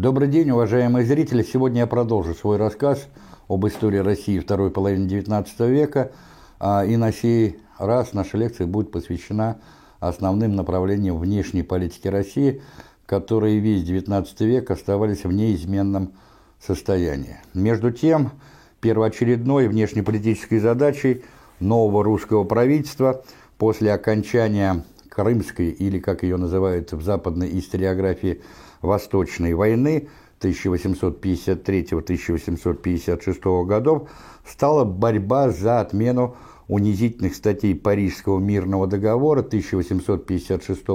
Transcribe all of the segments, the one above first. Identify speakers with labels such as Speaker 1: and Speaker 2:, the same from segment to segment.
Speaker 1: Добрый день, уважаемые зрители! Сегодня я продолжу свой рассказ об истории России второй половины XIX века, а, и на сей раз наша лекция будет посвящена основным направлениям внешней политики России, которые весь XIX век оставались в неизменном состоянии. Между тем, первоочередной внешнеполитической задачей нового русского правительства после окончания Крымской, или, как ее называют в западной историографии, Восточной войны 1853-1856 годов стала борьба за отмену унизительных статей Парижского мирного договора 1856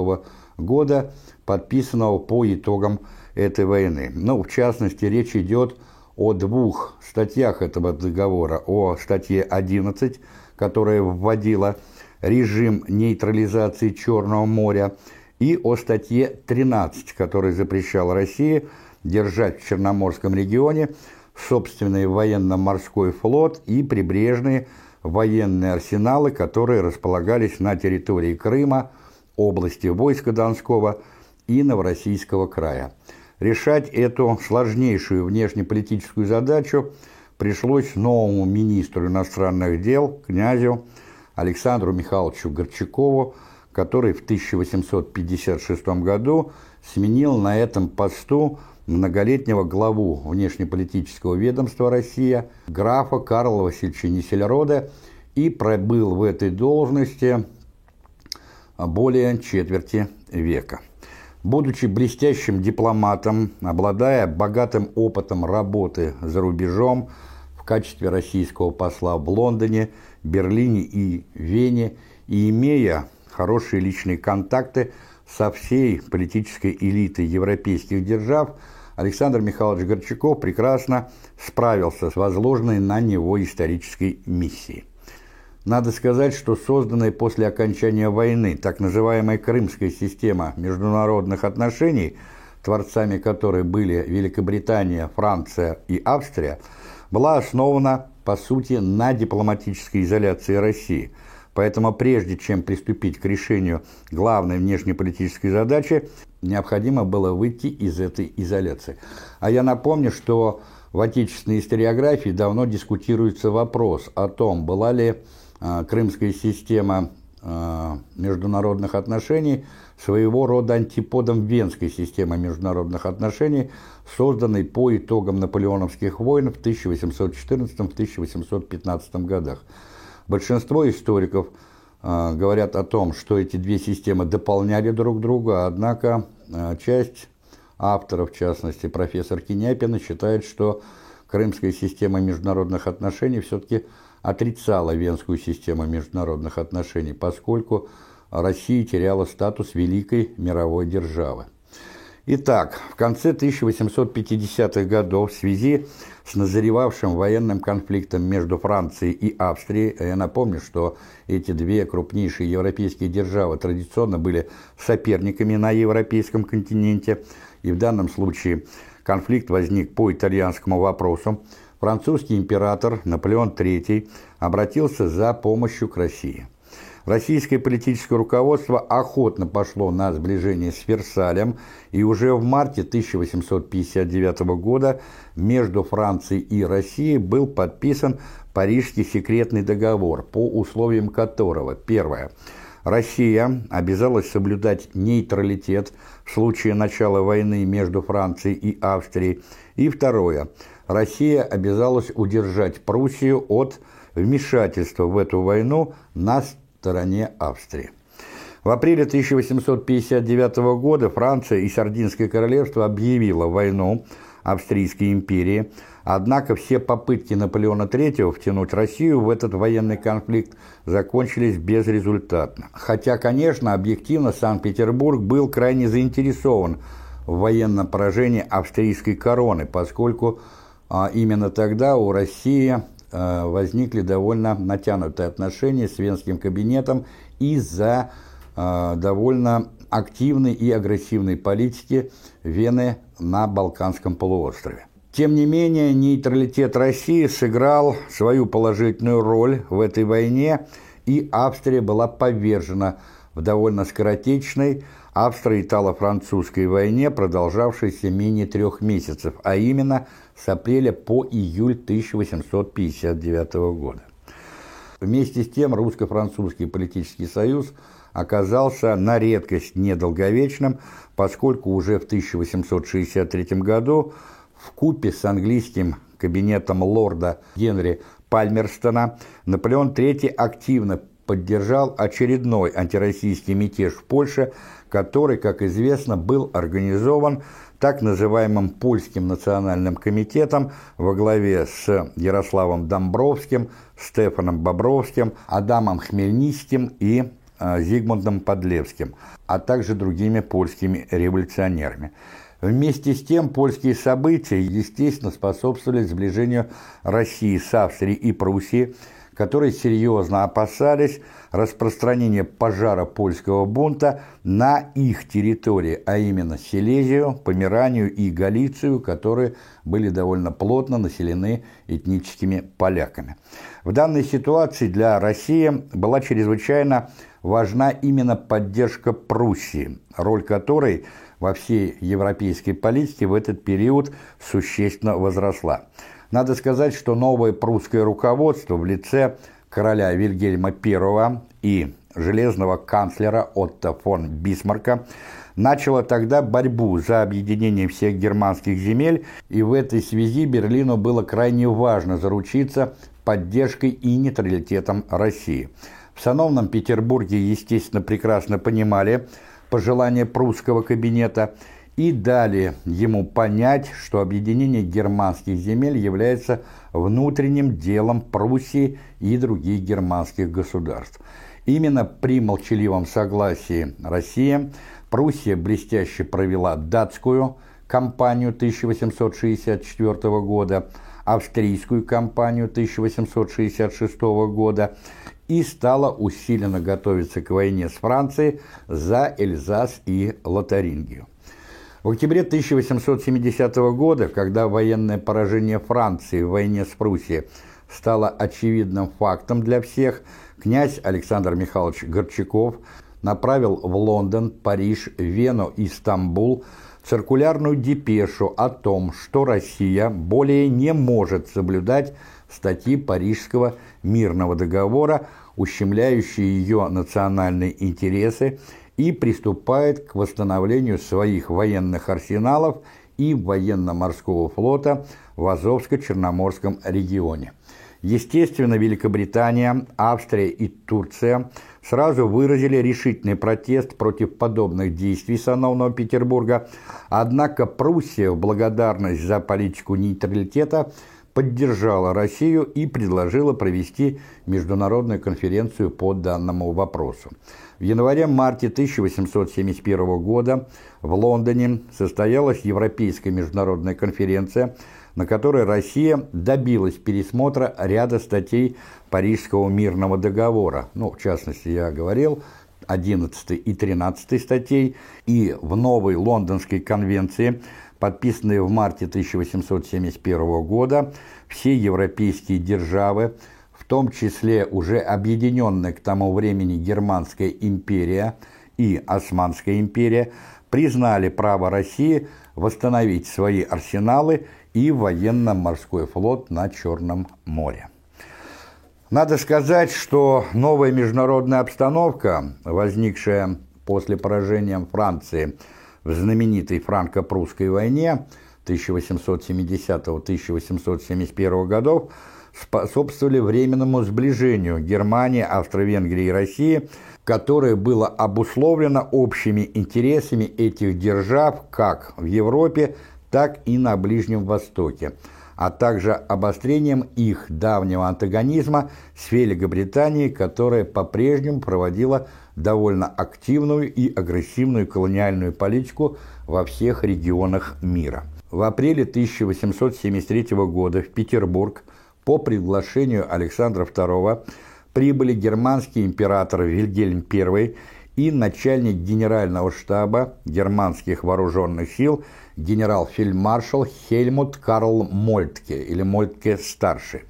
Speaker 1: года, подписанного по итогам этой войны. Ну, в частности, речь идет о двух статьях этого договора. О статье 11, которая вводила режим нейтрализации Черного моря, и о статье 13, которая запрещала России держать в Черноморском регионе собственный военно-морской флот и прибрежные военные арсеналы, которые располагались на территории Крыма, области войска Донского и Новороссийского края. Решать эту сложнейшую внешнеполитическую задачу пришлось новому министру иностранных дел, князю Александру Михайловичу Горчакову, который в 1856 году сменил на этом посту многолетнего главу внешнеполитического ведомства «Россия» графа Карла Васильевича Несельрода и пробыл в этой должности более четверти века. Будучи блестящим дипломатом, обладая богатым опытом работы за рубежом в качестве российского посла в Лондоне, Берлине и Вене и имея хорошие личные контакты со всей политической элитой европейских держав, Александр Михайлович Горчаков прекрасно справился с возложенной на него исторической миссией. Надо сказать, что созданная после окончания войны так называемая Крымская система международных отношений, творцами которой были Великобритания, Франция и Австрия, была основана, по сути, на дипломатической изоляции России – Поэтому прежде чем приступить к решению главной внешнеполитической задачи, необходимо было выйти из этой изоляции. А я напомню, что в отечественной историографии давно дискутируется вопрос о том, была ли э, крымская система э, международных отношений своего рода антиподом Венской системы международных отношений, созданной по итогам наполеоновских войн в 1814-1815 годах. Большинство историков э, говорят о том, что эти две системы дополняли друг друга, однако э, часть авторов, в частности профессор Киняпина, считает, что крымская система международных отношений все-таки отрицала венскую систему международных отношений, поскольку Россия теряла статус великой мировой державы. Итак, в конце 1850-х годов в связи с назревавшим военным конфликтом между Францией и Австрией, я напомню, что эти две крупнейшие европейские державы традиционно были соперниками на европейском континенте, и в данном случае конфликт возник по итальянскому вопросу, французский император Наполеон III обратился за помощью к России. Российское политическое руководство охотно пошло на сближение с Версалем, и уже в марте 1859 года между Францией и Россией был подписан Парижский секретный договор, по условиям которого, первое, Россия обязалась соблюдать нейтралитет в случае начала войны между Францией и Австрией, и второе, Россия обязалась удержать Пруссию от вмешательства в эту войну на стороне Австрии. В апреле 1859 года Франция и Сардинское королевство объявило войну Австрийской империи, однако все попытки Наполеона III втянуть Россию в этот военный конфликт закончились безрезультатно. Хотя, конечно, объективно Санкт-Петербург был крайне заинтересован в военном поражении австрийской короны, поскольку а, именно тогда у России возникли довольно натянутые отношения с Венским кабинетом из-за э, довольно активной и агрессивной политики Вены на Балканском полуострове. Тем не менее, нейтралитет России сыграл свою положительную роль в этой войне, и Австрия была повержена в довольно скоротечной австро-итало-французской войне, продолжавшейся менее трех месяцев, а именно с апреля по июль 1859 года. Вместе с тем русско-французский политический союз оказался на редкость недолговечным, поскольку уже в 1863 году в купе с английским кабинетом лорда Генри Пальмерстона Наполеон III активно поддержал очередной антироссийский мятеж в Польше, который, как известно, был организован так называемым Польским национальным комитетом во главе с Ярославом Домбровским, Стефаном Бобровским, Адамом Хмельницким и э, Зигмундом Подлевским, а также другими польскими революционерами. Вместе с тем, польские события, естественно, способствовали сближению России с Австрией и Пруссией, которые серьезно опасались распространения пожара польского бунта на их территории, а именно Силезию, Померанию и Галицию, которые были довольно плотно населены этническими поляками. В данной ситуации для России была чрезвычайно важна именно поддержка Пруссии, роль которой во всей европейской политике в этот период существенно возросла. Надо сказать, что новое прусское руководство в лице короля Вильгельма I и железного канцлера Отто фон Бисмарка начало тогда борьбу за объединение всех германских земель, и в этой связи Берлину было крайне важно заручиться поддержкой и нейтралитетом России. В сановном Петербурге, естественно, прекрасно понимали пожелания прусского кабинета – и дали ему понять, что объединение германских земель является внутренним делом Пруссии и других германских государств. Именно при молчаливом согласии России Пруссия блестяще провела датскую кампанию 1864 года, австрийскую кампанию 1866 года и стала усиленно готовиться к войне с Францией за Эльзас и Лотарингию. В октябре 1870 года, когда военное поражение Франции в войне с Пруссией стало очевидным фактом для всех, князь Александр Михайлович Горчаков направил в Лондон, Париж, Вену и Стамбул циркулярную депешу о том, что Россия более не может соблюдать статьи Парижского мирного договора, ущемляющие ее национальные интересы и приступает к восстановлению своих военных арсеналов и военно-морского флота в Азовско-Черноморском регионе. Естественно, Великобритания, Австрия и Турция сразу выразили решительный протест против подобных действий сановного Петербурга, однако Пруссия в благодарность за политику нейтралитета поддержала Россию и предложила провести международную конференцию по данному вопросу. В январе-марте 1871 года в Лондоне состоялась Европейская международная конференция, на которой Россия добилась пересмотра ряда статей Парижского мирного договора. Ну, в частности, я говорил, 11 и 13 статей, и в новой Лондонской конвенции, подписанной в марте 1871 года, все европейские державы – в том числе уже объединенная к тому времени Германская империя и Османская империя, признали право России восстановить свои арсеналы и военно-морской флот на Черном море. Надо сказать, что новая международная обстановка, возникшая после поражения Франции в знаменитой франко-прусской войне 1870-1871 годов, способствовали временному сближению Германии, Австро-Венгрии и России, которое было обусловлено общими интересами этих держав как в Европе, так и на Ближнем Востоке, а также обострением их давнего антагонизма с Великобританией, которая по-прежнему проводила довольно активную и агрессивную колониальную политику во всех регионах мира. В апреле 1873 года в Петербург – по приглашению Александра II прибыли германский император Вильгельм I и начальник генерального штаба германских вооруженных сил генерал-фельдмаршал Хельмут Карл Мольтке или Мольтке-старший,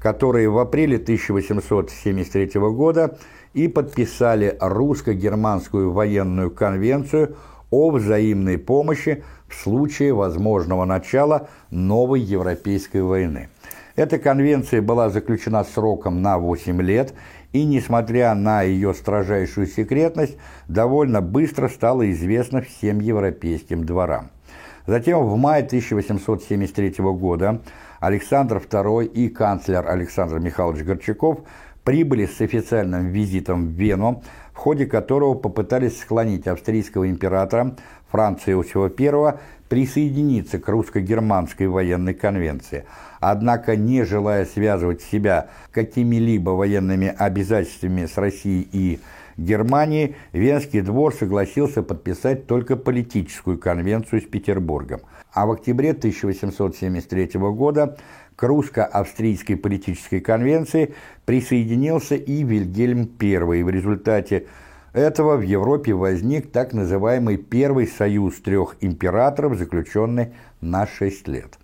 Speaker 1: который в апреле 1873 года и подписали русско-германскую военную конвенцию о взаимной помощи в случае возможного начала новой Европейской войны. Эта конвенция была заключена сроком на 8 лет и, несмотря на ее строжайшую секретность, довольно быстро стала известна всем европейским дворам. Затем в мае 1873 года Александр II и канцлер Александр Михайлович Горчаков прибыли с официальным визитом в Вену, в ходе которого попытались склонить австрийского императора Франца Иосифа I присоединиться к русско-германской военной конвенции. Однако, не желая связывать себя какими-либо военными обязательствами с Россией и Германией, Венский двор согласился подписать только политическую конвенцию с Петербургом. А в октябре 1873 года к русско-австрийской политической конвенции присоединился и Вильгельм I. В результате этого в Европе возник так называемый Первый союз трех императоров, заключенный на 6 лет.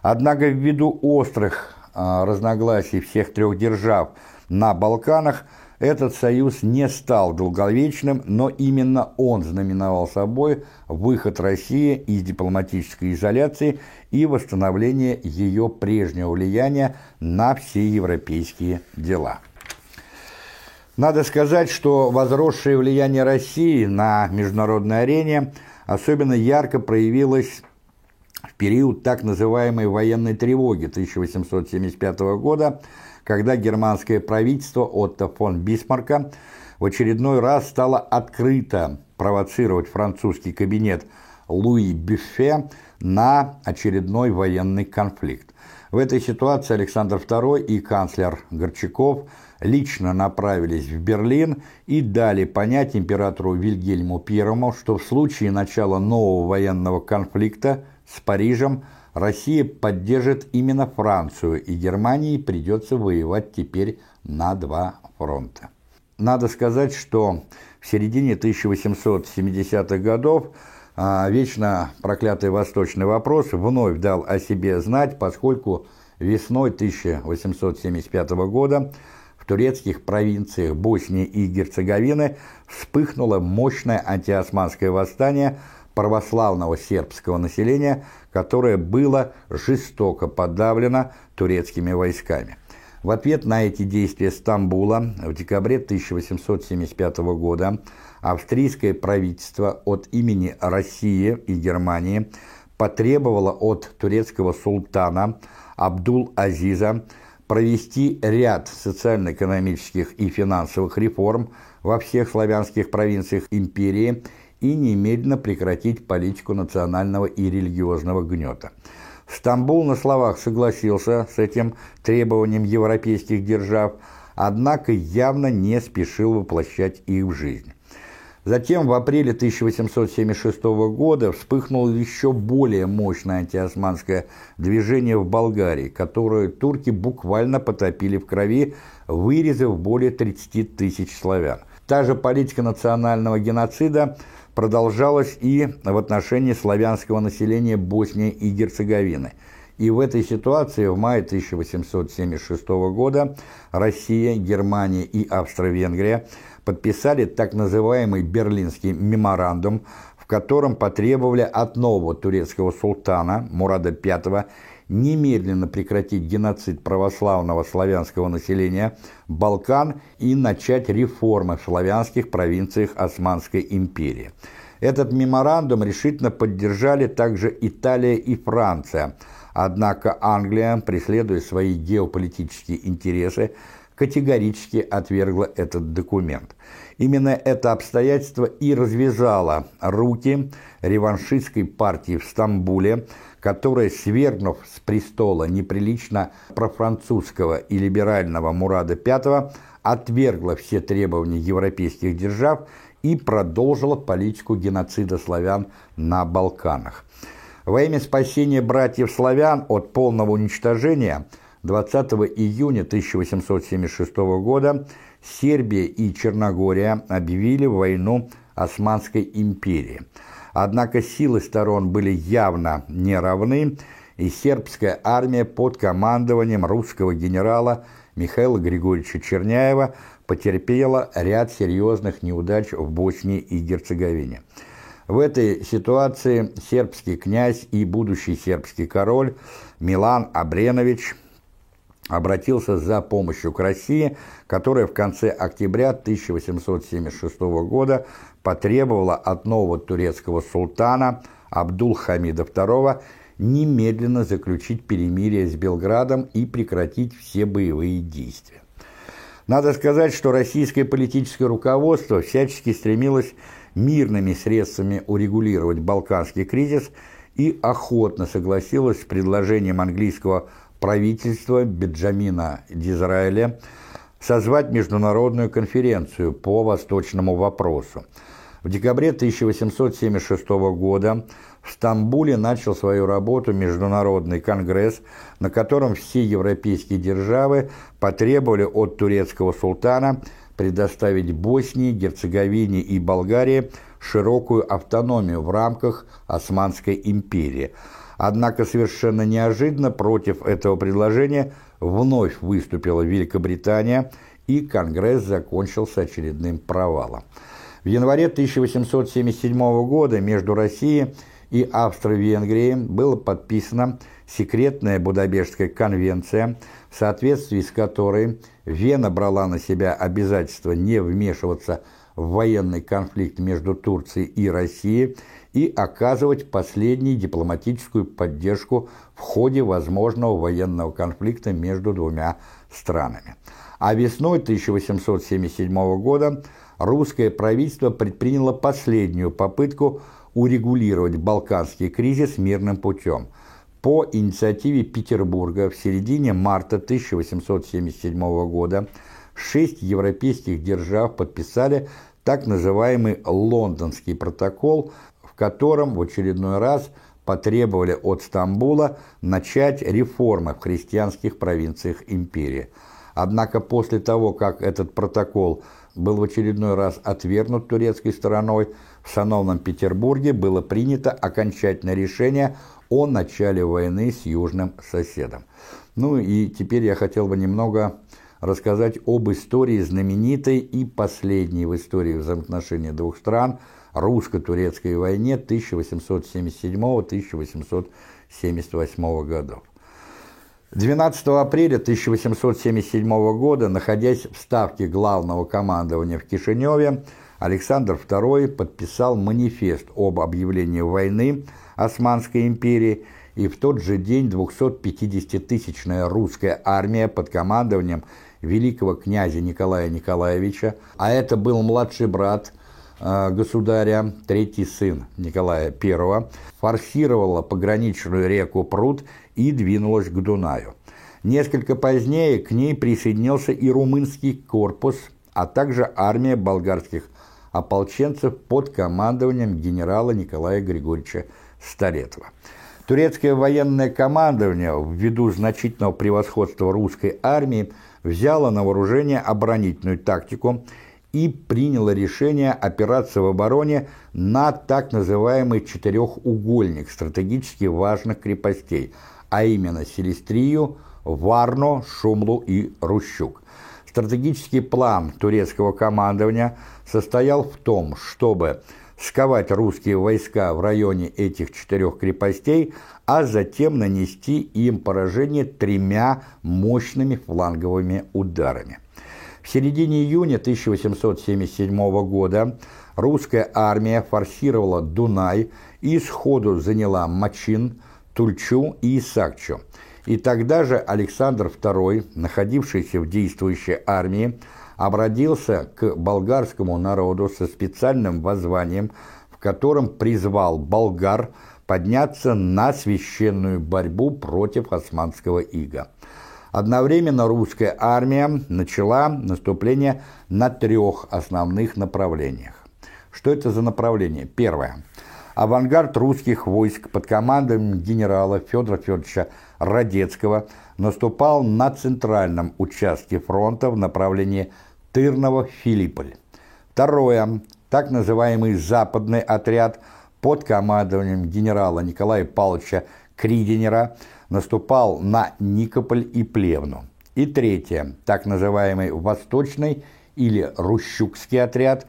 Speaker 1: Однако ввиду острых а, разногласий всех трех держав на Балканах, этот союз не стал долговечным, но именно он знаменовал собой выход России из дипломатической изоляции и восстановление ее прежнего влияния на все европейские дела. Надо сказать, что возросшее влияние России на международной арене особенно ярко проявилось в период так называемой военной тревоги 1875 года, когда германское правительство Отто фон Бисмарка в очередной раз стало открыто провоцировать французский кабинет Луи Бюффе на очередной военный конфликт. В этой ситуации Александр II и канцлер Горчаков – лично направились в Берлин и дали понять императору Вильгельму I, что в случае начала нового военного конфликта с Парижем Россия поддержит именно Францию, и Германии придется воевать теперь на два фронта. Надо сказать, что в середине 1870-х годов а, вечно проклятый восточный вопрос вновь дал о себе знать, поскольку весной 1875 года в турецких провинциях Боснии и Герцеговины вспыхнуло мощное антиосманское восстание православного сербского населения, которое было жестоко подавлено турецкими войсками. В ответ на эти действия Стамбула в декабре 1875 года австрийское правительство от имени России и Германии потребовало от турецкого султана Абдул-Азиза провести ряд социально-экономических и финансовых реформ во всех славянских провинциях империи и немедленно прекратить политику национального и религиозного гнета. Стамбул на словах согласился с этим требованием европейских держав, однако явно не спешил воплощать их в жизнь. Затем в апреле 1876 года вспыхнуло еще более мощное антиосманское движение в Болгарии, которое турки буквально потопили в крови, вырезав более 30 тысяч славян. Та же политика национального геноцида продолжалась и в отношении славянского населения Боснии и Герцеговины. И в этой ситуации в мае 1876 года Россия, Германия и Австро-Венгрия – подписали так называемый Берлинский меморандум, в котором потребовали от нового турецкого султана Мурада V немедленно прекратить геноцид православного славянского населения Балкан и начать реформы в славянских провинциях Османской империи. Этот меморандум решительно поддержали также Италия и Франция, однако Англия, преследуя свои геополитические интересы, категорически отвергла этот документ. Именно это обстоятельство и развязало руки реваншистской партии в Стамбуле, которая, свергнув с престола неприлично профранцузского и либерального Мурада V, отвергла все требования европейских держав и продолжила политику геноцида славян на Балканах. Во имя спасения братьев-славян от полного уничтожения – 20 июня 1876 года Сербия и Черногория объявили войну Османской империи. Однако силы сторон были явно не равны, и сербская армия под командованием русского генерала Михаила Григорьевича Черняева потерпела ряд серьезных неудач в Боснии и Герцеговине. В этой ситуации сербский князь и будущий сербский король Милан Абренович обратился за помощью к России, которая в конце октября 1876 года потребовала от нового турецкого султана Абдул-Хамида II немедленно заключить перемирие с Белградом и прекратить все боевые действия. Надо сказать, что российское политическое руководство всячески стремилось мирными средствами урегулировать балканский кризис и охотно согласилось с предложением английского правительства Беджамина Дизраэля созвать международную конференцию по восточному вопросу. В декабре 1876 года в Стамбуле начал свою работу Международный конгресс, на котором все европейские державы потребовали от турецкого султана предоставить Боснии, Герцеговине и Болгарии широкую автономию в рамках Османской империи. Однако совершенно неожиданно против этого предложения вновь выступила Великобритания, и Конгресс закончился очередным провалом. В январе 1877 года между Россией и Австро-Венгрией было подписана секретная Будапештская конвенция, в соответствии с которой Вена брала на себя обязательство не вмешиваться в военный конфликт между Турцией и Россией и оказывать последней дипломатическую поддержку в ходе возможного военного конфликта между двумя странами. А весной 1877 года русское правительство предприняло последнюю попытку урегулировать балканский кризис мирным путем. По инициативе Петербурга в середине марта 1877 года шесть европейских держав подписали так называемый Лондонский протокол, котором в очередной раз потребовали от Стамбула начать реформы в христианских провинциях империи. Однако после того, как этот протокол был в очередной раз отвергнут турецкой стороной, в Сановном Петербурге было принято окончательное решение о начале войны с южным соседом. Ну и теперь я хотел бы немного рассказать об истории знаменитой и последней в истории взаимоотношений двух стран русско-турецкой войне 1877-1878 годов. 12 апреля 1877 года, находясь в ставке главного командования в Кишиневе, Александр II подписал манифест об объявлении войны Османской империи, и в тот же день 250-тысячная русская армия под командованием великого князя Николая Николаевича, а это был младший брат государя, третий сын Николая I, форсировала пограничную реку Пруд и двинулась к Дунаю. Несколько позднее к ней присоединился и румынский корпус, а также армия болгарских ополченцев под командованием генерала Николая Григорьевича Старетова. Турецкое военное командование, ввиду значительного превосходства русской армии, взяло на вооружение оборонительную тактику и приняло решение опираться в обороне на так называемый четырехугольник стратегически важных крепостей, а именно Селестрию, Варно, Шумлу и Рущук. Стратегический план турецкого командования состоял в том, чтобы сковать русские войска в районе этих четырех крепостей, а затем нанести им поражение тремя мощными фланговыми ударами. В середине июня 1877 года русская армия форсировала Дунай и сходу заняла Мачин, Тульчу и Исакчу. И тогда же Александр II, находившийся в действующей армии, обратился к болгарскому народу со специальным воззванием, в котором призвал болгар подняться на священную борьбу против османского ига. Одновременно русская армия начала наступление на трех основных направлениях. Что это за направление? Первое. Авангард русских войск под командой генерала Федора Федоровича Радецкого наступал на центральном участке фронта в направлении Тырново-Филипполь. Второе. Так называемый западный отряд под командованием генерала Николая Павловича Кридинера наступал на Никополь и Плевну. И третье, так называемый Восточный или Рущукский отряд,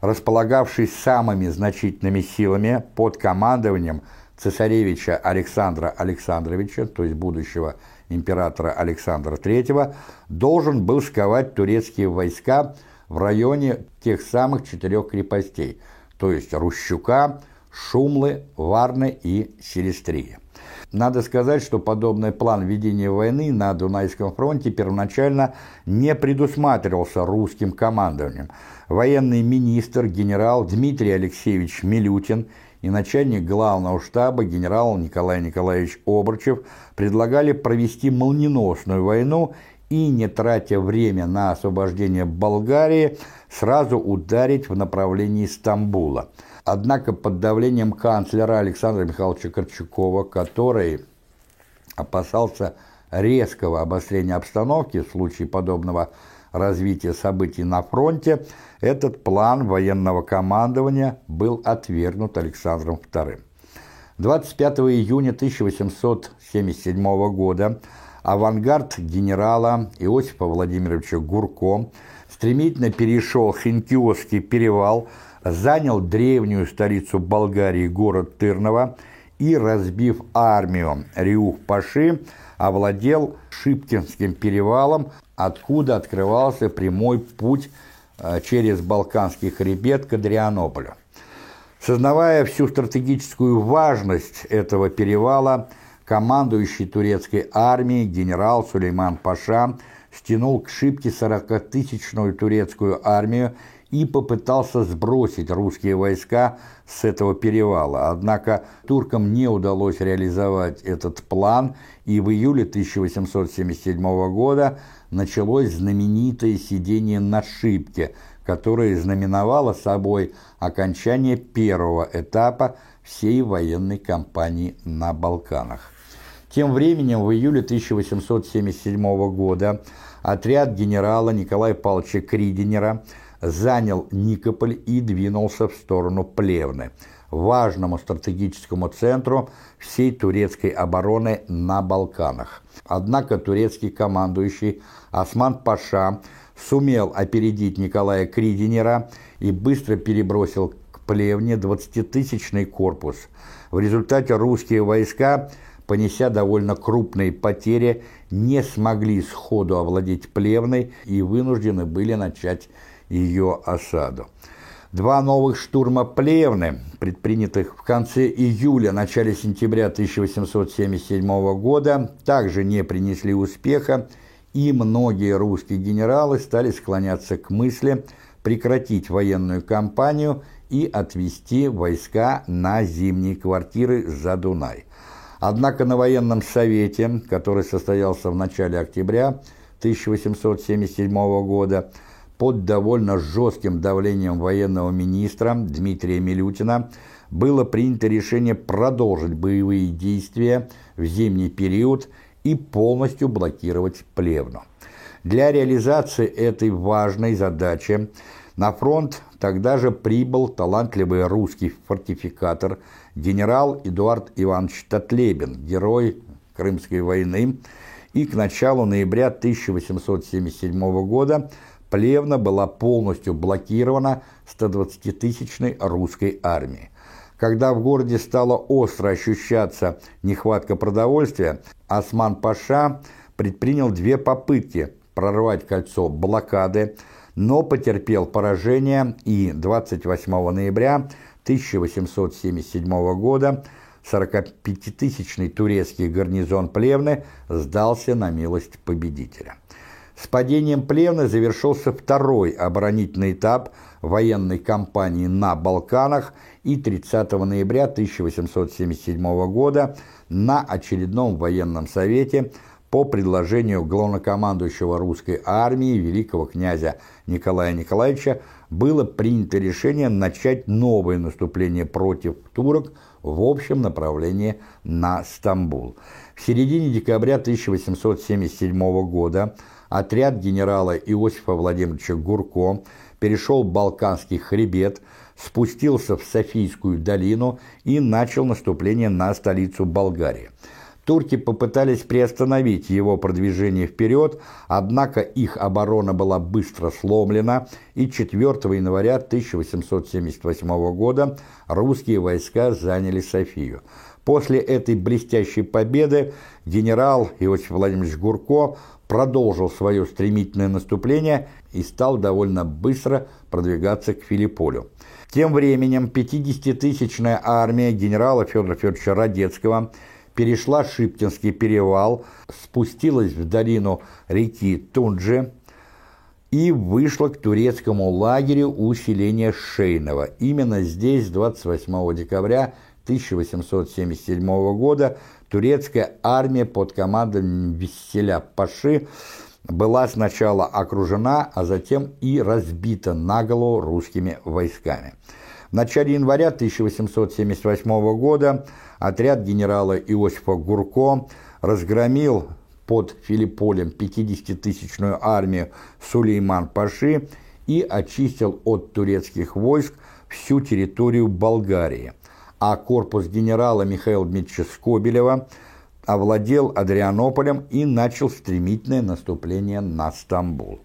Speaker 1: располагавший самыми значительными силами под командованием цесаревича Александра Александровича, то есть будущего императора Александра III, должен был сковать турецкие войска в районе тех самых четырех крепостей, то есть Рущука, Шумлы, Варны и Селестрия. Надо сказать, что подобный план ведения войны на Дунайском фронте первоначально не предусматривался русским командованием. Военный министр генерал Дмитрий Алексеевич Милютин и начальник главного штаба генерал Николай Николаевич Обручев предлагали провести молниеносную войну и, не тратя время на освобождение Болгарии, сразу ударить в направлении Стамбула – Однако под давлением канцлера Александра Михайловича Корчукова, который опасался резкого обострения обстановки в случае подобного развития событий на фронте, этот план военного командования был отвергнут Александром II. 25 июня 1877 года авангард генерала Иосифа Владимировича Гурко стремительно перешел Хинкиосский перевал – занял древнюю столицу Болгарии, город Тырново, и, разбив армию Риух-Паши, овладел Шиптинским перевалом, откуда открывался прямой путь э, через Балканский хребет к Адрианополю. Сознавая всю стратегическую важность этого перевала, командующий турецкой армией генерал Сулейман Паша стянул к Шипке 40-тысячную турецкую армию и попытался сбросить русские войска с этого перевала. Однако туркам не удалось реализовать этот план, и в июле 1877 года началось знаменитое сидение на Шипке, которое знаменовало собой окончание первого этапа всей военной кампании на Балканах. Тем временем в июле 1877 года отряд генерала Николая Павловича Кридинера – занял Никополь и двинулся в сторону Плевны, важному стратегическому центру всей турецкой обороны на Балканах. Однако турецкий командующий Осман Паша сумел опередить Николая Кридинера и быстро перебросил к Плевне 20-тысячный корпус. В результате русские войска, понеся довольно крупные потери, не смогли сходу овладеть Плевной и вынуждены были начать ее осаду. Два новых штурма Плевны, предпринятых в конце июля-начале сентября 1877 года, также не принесли успеха, и многие русские генералы стали склоняться к мысли прекратить военную кампанию и отвести войска на зимние квартиры за Дунай. Однако на военном совете, который состоялся в начале октября 1877 года, под довольно жестким давлением военного министра Дмитрия Милютина было принято решение продолжить боевые действия в зимний период и полностью блокировать Плевну. Для реализации этой важной задачи на фронт тогда же прибыл талантливый русский фортификатор генерал Эдуард Иванович Татлебин, герой Крымской войны, и к началу ноября 1877 года Плевна была полностью блокирована 120-тысячной русской армией. Когда в городе стала остро ощущаться нехватка продовольствия, Осман-Паша предпринял две попытки прорвать кольцо блокады, но потерпел поражение и 28 ноября 1877 года 45-тысячный турецкий гарнизон Плевны сдался на милость победителя. С падением Плевны завершился второй оборонительный этап военной кампании на Балканах и 30 ноября 1877 года на очередном военном совете по предложению главнокомандующего русской армии великого князя Николая Николаевича было принято решение начать новое наступление против турок в общем направлении на Стамбул. В середине декабря 1877 года отряд генерала Иосифа Владимировича Гурко перешел Балканский хребет, спустился в Софийскую долину и начал наступление на столицу Болгарии. Турки попытались приостановить его продвижение вперед, однако их оборона была быстро сломлена, и 4 января 1878 года русские войска заняли Софию. После этой блестящей победы генерал Иосиф Владимирович Гурко продолжил свое стремительное наступление и стал довольно быстро продвигаться к Филипполю. Тем временем 50-тысячная армия генерала Федора Федоровича Радецкого – перешла Шиптинский перевал, спустилась в долину реки Тунджи и вышла к турецкому лагерю у селения Шейного. Именно здесь 28 декабря 1877 года турецкая армия под командой Веселя Паши была сначала окружена, а затем и разбита наголо русскими войсками. В начале января 1878 года отряд генерала Иосифа Гурко разгромил под Филипполем 50-тысячную армию Сулейман-Паши и очистил от турецких войск всю территорию Болгарии, а корпус генерала Михаила Дмитриевича Скобелева овладел Адрианополем и начал стремительное наступление на Стамбул.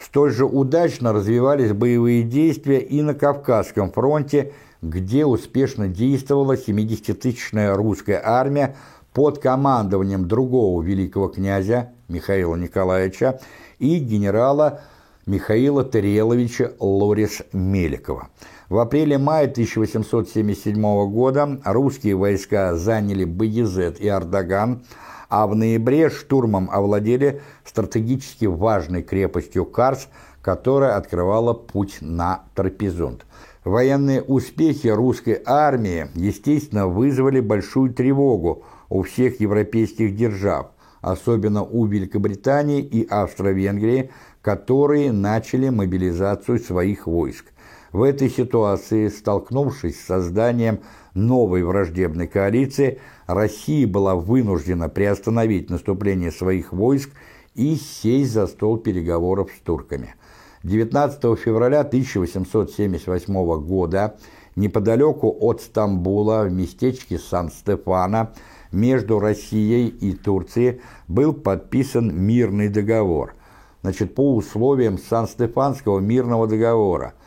Speaker 1: Столь же удачно развивались боевые действия и на Кавказском фронте, где успешно действовала 70-тысячная русская армия под командованием другого великого князя Михаила Николаевича и генерала Михаила Тареловича Лорис-Меликова. В апреле-мае 1877 года русские войска заняли Баязет и Ардаган, а в ноябре штурмом овладели стратегически важной крепостью Карс, которая открывала путь на Трапезунд. Военные успехи русской армии, естественно, вызвали большую тревогу у всех европейских держав, особенно у Великобритании и Австро-Венгрии, которые начали мобилизацию своих войск. В этой ситуации, столкнувшись с созданием новой враждебной коалиции, Россия была вынуждена приостановить наступление своих войск и сесть за стол переговоров с турками. 19 февраля 1878 года неподалеку от Стамбула в местечке Сан-Стефано между Россией и Турцией был подписан мирный договор. Значит, по условиям Сан-Стефанского мирного договора –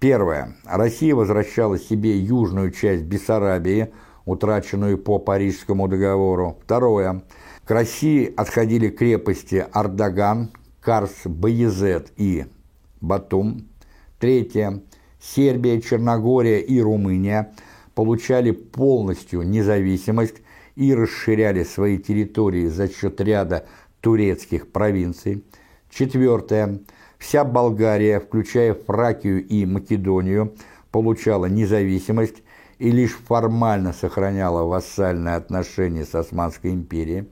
Speaker 1: Первое. Россия возвращала себе южную часть Бессарабии, утраченную по Парижскому договору. Второе. К России отходили крепости Ардаган, Карс, Баязет и Батум. Третье. Сербия, Черногория и Румыния получали полностью независимость и расширяли свои территории за счет ряда турецких провинций. Четвертое. Вся Болгария, включая Фракию и Македонию, получала независимость и лишь формально сохраняла вассальные отношения с Османской империей.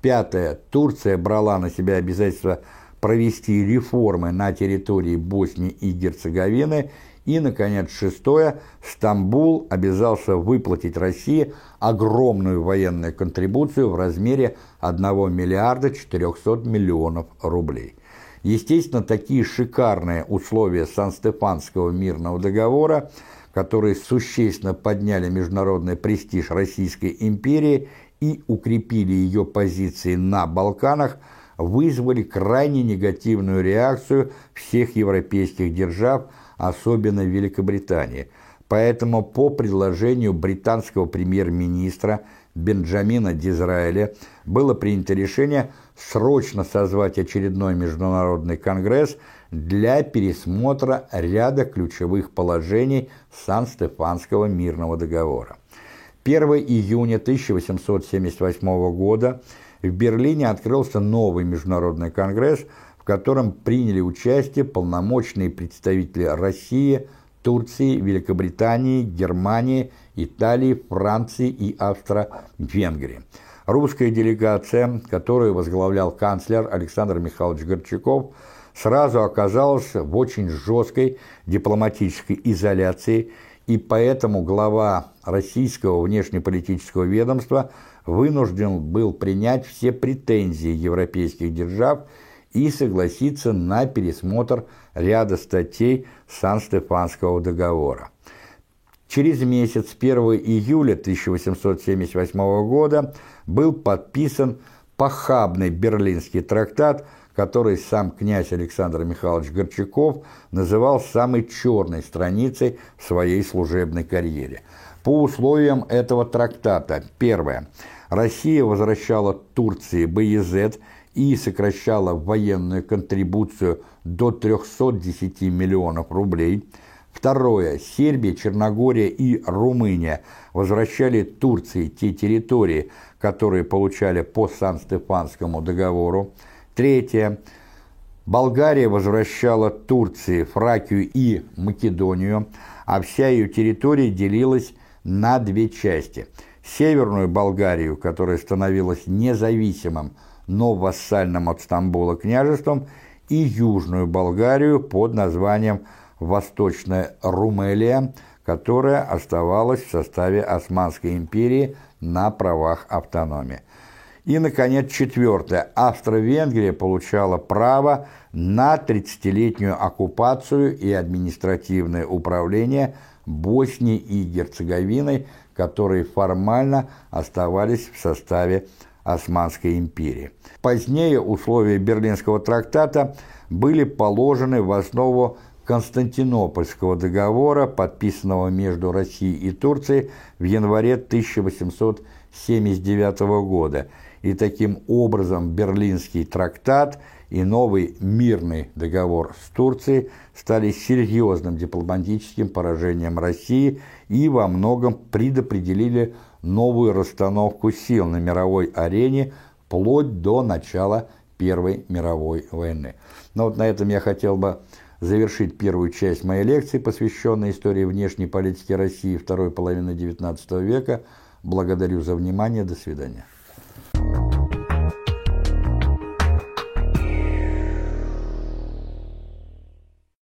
Speaker 1: Пятое. Турция брала на себя обязательство провести реформы на территории Боснии и Герцеговины. И, наконец, шестое. Стамбул обязался выплатить России огромную военную контрибуцию в размере 1 миллиарда 400 миллионов рублей. Естественно, такие шикарные условия Сан-Стефанского мирного договора, которые существенно подняли международный престиж Российской империи и укрепили ее позиции на Балканах, вызвали крайне негативную реакцию всех европейских держав, особенно Великобритании. Поэтому по предложению британского премьер-министра Бенджамина Дизраэля было принято решение срочно созвать очередной международный конгресс для пересмотра ряда ключевых положений Сан-Стефанского мирного договора. 1 июня 1878 года в Берлине открылся новый международный конгресс, в котором приняли участие полномочные представители России, Турции, Великобритании, Германии, Италии, Франции и Австро-Венгрии. Русская делегация, которую возглавлял канцлер Александр Михайлович Горчаков, сразу оказалась в очень жесткой дипломатической изоляции, и поэтому глава российского внешнеполитического ведомства вынужден был принять все претензии европейских держав и согласиться на пересмотр ряда статей Сан-Стефанского договора. Через месяц, 1 июля 1878 года, был подписан похабный Берлинский трактат, который сам князь Александр Михайлович Горчаков называл самой черной страницей в своей служебной карьере. По условиям этого трактата, первое, Россия возвращала Турции БЕЗ и сокращала военную контрибуцию до 310 миллионов рублей. Второе. Сербия, Черногория и Румыния возвращали Турции те территории, которые получали по Сан-Стефанскому договору. Третье. Болгария возвращала Турции Фракию и Македонию, а вся ее территория делилась на две части. Северную Болгарию, которая становилась независимым, но вассальным от Стамбула княжеством, и Южную Болгарию под названием Восточная Румелия, которая оставалась в составе Османской империи на правах автономии. И, наконец, четвертое. Австро-Венгрия получала право на 30-летнюю оккупацию и административное управление Боснией и Герцеговиной, которые формально оставались в составе Османской империи. Позднее условия Берлинского трактата были положены в основу Константинопольского договора, подписанного между Россией и Турцией в январе 1879 года – и таким образом Берлинский трактат и новый мирный договор с Турцией стали серьезным дипломатическим поражением России и во многом предопределили новую расстановку сил на мировой арене вплоть до начала Первой мировой войны. Но вот на этом я хотел бы завершить первую часть моей лекции, посвященной истории внешней политики России второй половины XIX века. Благодарю за внимание. До свидания.